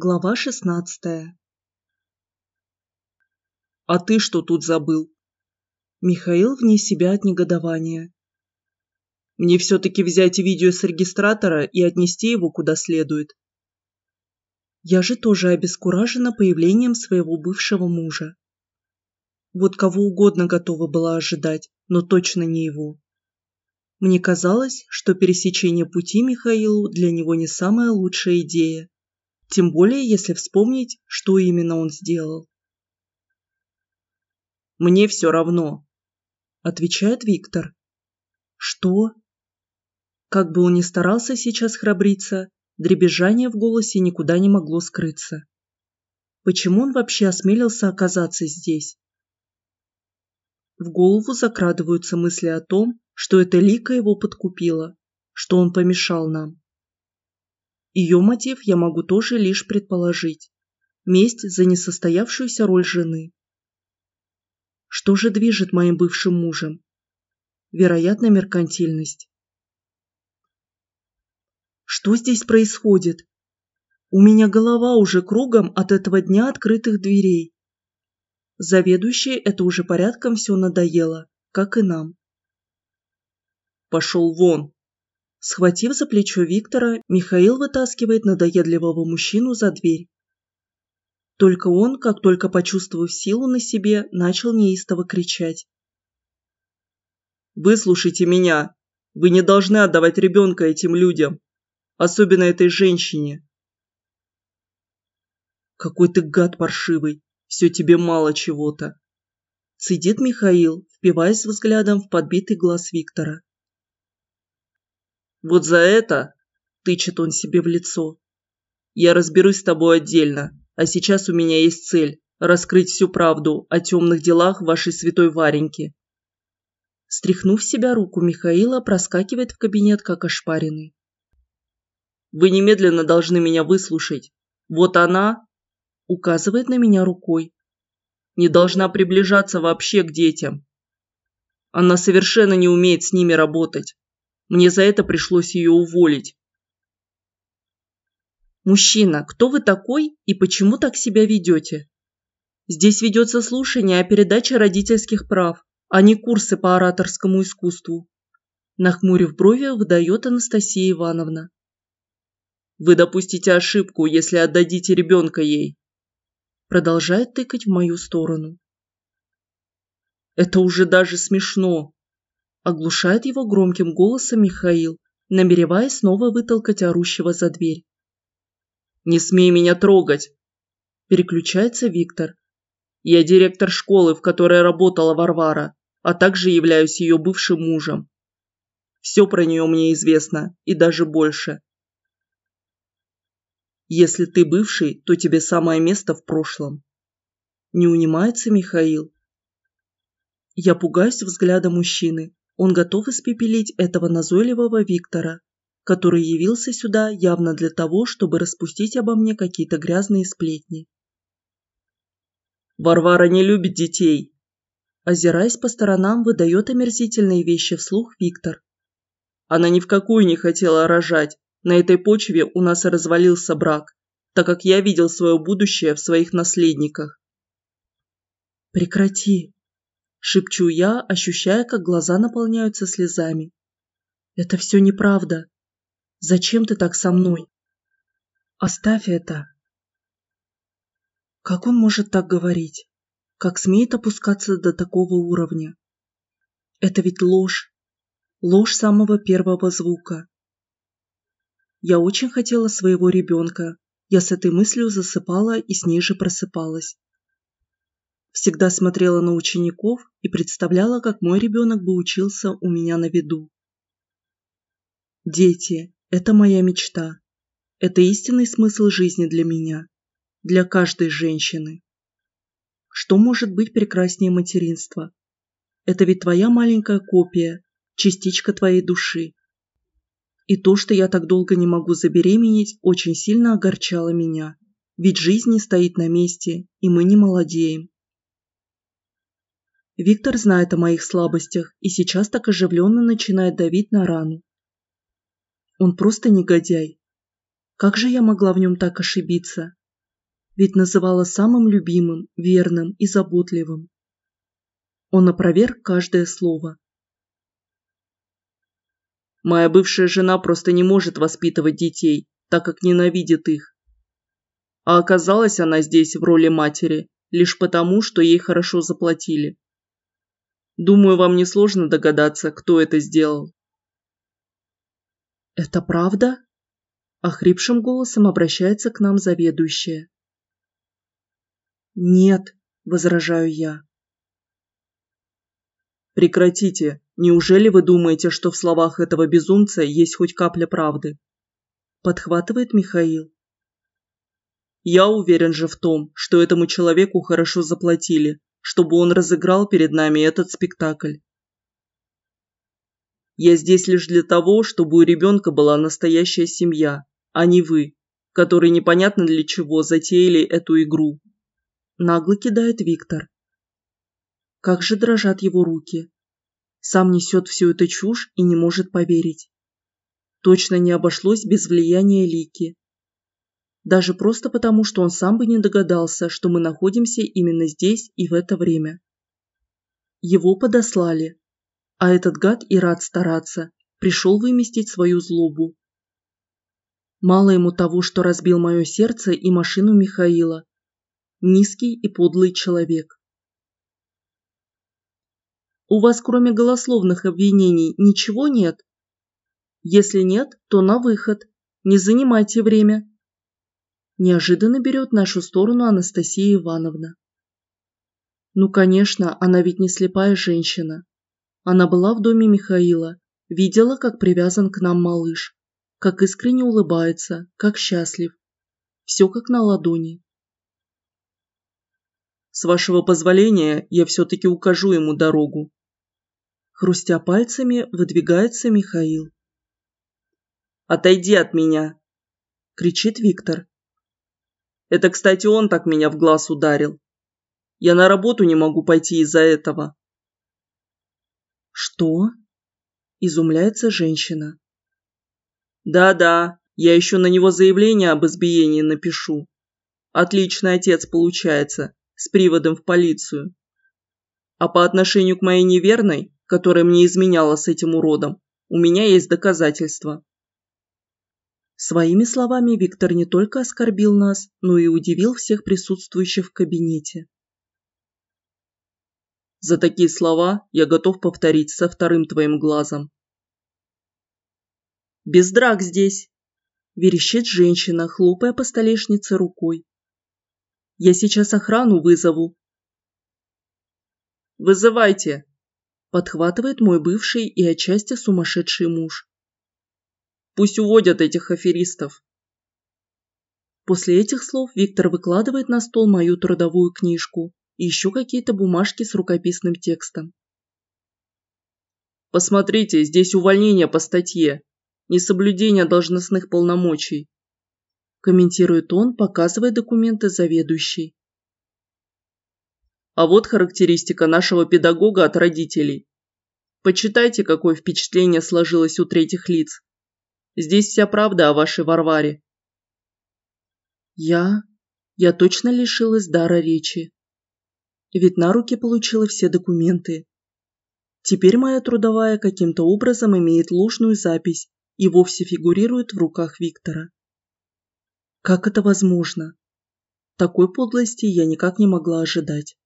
Глава шестнадцатая «А ты что тут забыл?» Михаил вне себя от негодования. «Мне все-таки взять видео с регистратора и отнести его куда следует». Я же тоже обескуражена появлением своего бывшего мужа. Вот кого угодно готова была ожидать, но точно не его. Мне казалось, что пересечение пути Михаилу для него не самая лучшая идея. Тем более, если вспомнить, что именно он сделал. «Мне все равно», – отвечает Виктор. «Что?» Как бы он ни старался сейчас храбриться, дребезжание в голосе никуда не могло скрыться. Почему он вообще осмелился оказаться здесь? В голову закрадываются мысли о том, что эта Лика его подкупила, что он помешал нам. Ее мотив я могу тоже лишь предположить. Месть за несостоявшуюся роль жены. Что же движет моим бывшим мужем? Вероятно, меркантильность. Что здесь происходит? У меня голова уже кругом от этого дня открытых дверей. Заведующей это уже порядком все надоело, как и нам. «Пошел вон!» Схватив за плечо Виктора, Михаил вытаскивает надоедливого мужчину за дверь. Только он, как только почувствовав силу на себе, начал неистово кричать. «Выслушайте меня! Вы не должны отдавать ребенка этим людям, особенно этой женщине!» «Какой ты гад паршивый! Все тебе мало чего-то!» Цедит Михаил, впиваясь взглядом в подбитый глаз Виктора. «Вот за это...» – тычет он себе в лицо. «Я разберусь с тобой отдельно, а сейчас у меня есть цель – раскрыть всю правду о темных делах вашей святой Вареньки». Стряхнув себя руку Михаила, проскакивает в кабинет как ошпаренный. «Вы немедленно должны меня выслушать. Вот она, указывает на меня рукой. Не должна приближаться вообще к детям. Она совершенно не умеет с ними работать. Мне за это пришлось ее уволить. Мужчина, кто вы такой и почему так себя ведете? Здесь ведется слушание о передаче родительских прав, а не курсы по ораторскому искусству. Нахмурив брови, выдает Анастасия Ивановна. Вы допустите ошибку, если отдадите ребенка ей продолжает тыкать в мою сторону. Это уже даже смешно. Оглушает его громким голосом Михаил, намереваясь снова вытолкать орущего за дверь. «Не смей меня трогать!» Переключается Виктор. «Я директор школы, в которой работала Варвара, а также являюсь ее бывшим мужем. Все про нее мне известно, и даже больше. Если ты бывший, то тебе самое место в прошлом. Не унимается Михаил. Я пугаюсь взгляда мужчины. Он готов испепелить этого назойливого Виктора, который явился сюда явно для того, чтобы распустить обо мне какие-то грязные сплетни. Варвара не любит детей. Озираясь по сторонам, выдает омерзительные вещи вслух Виктор. Она ни в какую не хотела рожать, на этой почве у нас и развалился брак, так как я видел свое будущее в своих наследниках. «Прекрати!» – шепчу я, ощущая, как глаза наполняются слезами. «Это все неправда. Зачем ты так со мной? Оставь это!» Как он может так говорить? Как смеет опускаться до такого уровня? Это ведь ложь. Ложь самого первого звука. Я очень хотела своего ребенка. Я с этой мыслью засыпала и с ней же просыпалась. Всегда смотрела на учеников и представляла, как мой ребенок бы учился у меня на виду. Дети – это моя мечта. Это истинный смысл жизни для меня, для каждой женщины. Что может быть прекраснее материнства? Это ведь твоя маленькая копия, частичка твоей души. И то, что я так долго не могу забеременеть, очень сильно огорчало меня. Ведь жизнь не стоит на месте, и мы не молодеем. Виктор знает о моих слабостях и сейчас так оживленно начинает давить на рану. Он просто негодяй. Как же я могла в нем так ошибиться? ведь называла самым любимым, верным и заботливым. Он опроверг каждое слово. Моя бывшая жена просто не может воспитывать детей, так как ненавидит их. А оказалась она здесь в роли матери, лишь потому, что ей хорошо заплатили. Думаю, вам несложно догадаться, кто это сделал. «Это правда?» Охрипшим голосом обращается к нам заведующая. «Нет», – возражаю я. «Прекратите. Неужели вы думаете, что в словах этого безумца есть хоть капля правды?» Подхватывает Михаил. «Я уверен же в том, что этому человеку хорошо заплатили, чтобы он разыграл перед нами этот спектакль. Я здесь лишь для того, чтобы у ребенка была настоящая семья, а не вы, которые непонятно для чего затеяли эту игру. Нагло кидает Виктор. Как же дрожат его руки. Сам несет всю эту чушь и не может поверить. Точно не обошлось без влияния Лики. Даже просто потому, что он сам бы не догадался, что мы находимся именно здесь и в это время. Его подослали, а этот гад и рад стараться, пришел выместить свою злобу. Мало ему того, что разбил мое сердце и машину Михаила. Низкий и подлый человек. У вас кроме голословных обвинений ничего нет? Если нет, то на выход. Не занимайте время. Неожиданно берет нашу сторону Анастасия Ивановна. Ну, конечно, она ведь не слепая женщина. Она была в доме Михаила, видела, как привязан к нам малыш, как искренне улыбается, как счастлив. Все как на ладони. С вашего позволения, я все-таки укажу ему дорогу. Хрустя пальцами, выдвигается Михаил. «Отойди от меня!» – кричит Виктор. «Это, кстати, он так меня в глаз ударил. Я на работу не могу пойти из-за этого. «Что?» – изумляется женщина. «Да-да, я еще на него заявление об избиении напишу. Отличный отец получается, с приводом в полицию. А по отношению к моей неверной, которая мне изменяла с этим уродом, у меня есть доказательства». Своими словами Виктор не только оскорбил нас, но и удивил всех присутствующих в кабинете. За такие слова я готов повторить со вторым твоим глазом. Без драк здесь, верещит женщина, хлопая по столешнице рукой. Я сейчас охрану вызову. Вызывайте, подхватывает мой бывший и отчасти сумасшедший муж. Пусть уводят этих аферистов. После этих слов Виктор выкладывает на стол мою трудовую книжку, и еще какие-то бумажки с рукописным текстом. Посмотрите, здесь увольнение по статье. Несоблюдение должностных полномочий. Комментирует он, показывая документы заведующей. А вот характеристика нашего педагога от родителей. Почитайте, какое впечатление сложилось у третьих лиц. Здесь вся правда о вашей Варваре. Я... Я точно лишилась дара речи ведь на руки получила все документы. Теперь моя трудовая каким-то образом имеет ложную запись и вовсе фигурирует в руках Виктора. Как это возможно? Такой подлости я никак не могла ожидать.